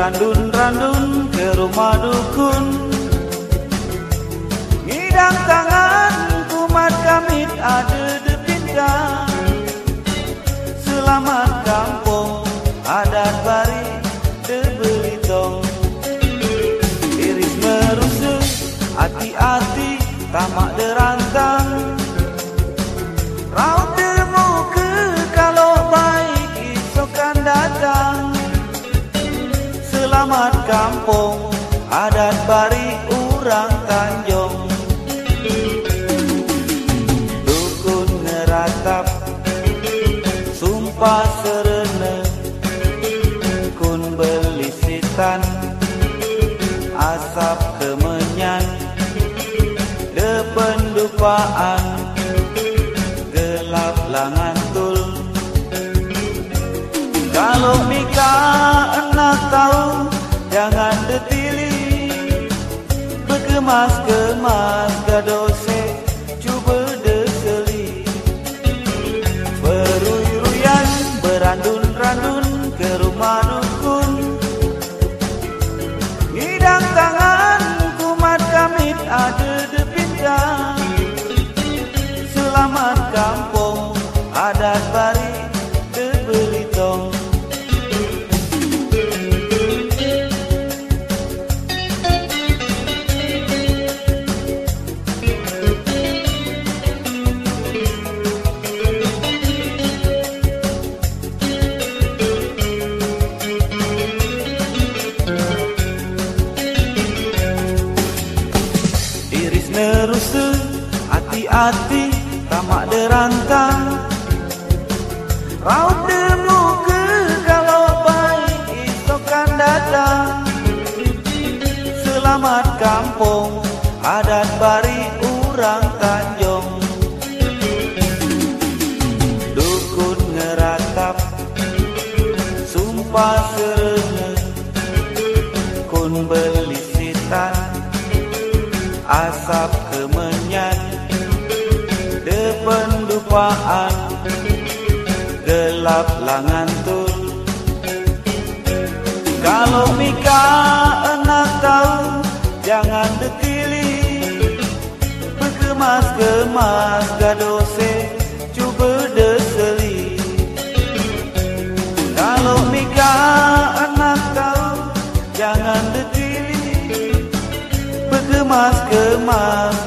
randun ke rumah dukun. Ngidang tangan kumat kamit ada depinda Selamat kampung adat bari debelitong Iris merusuk hati-hati tamak derantang Selamat kampung adat bari urang Tanjung. Dukun ngeratap sumpah serene Kun belisitan asap kemenyan. Dependupaan gelap langan tul Kalau Mika Berkemas-kemas hati-hati tamak derantang Raut demu ke kalau baik isokan datang Selamat kampung adat bari urang Tanjung Dukun ngeratap sumpah serene Kun belisitan asap Dependupaan gelap langan tul Kalau Mika enak tahu jangan detili Berkemas-kemas gadose cuba deseli. Kalau Mika enak tahu jangan detili Berkemas-kemas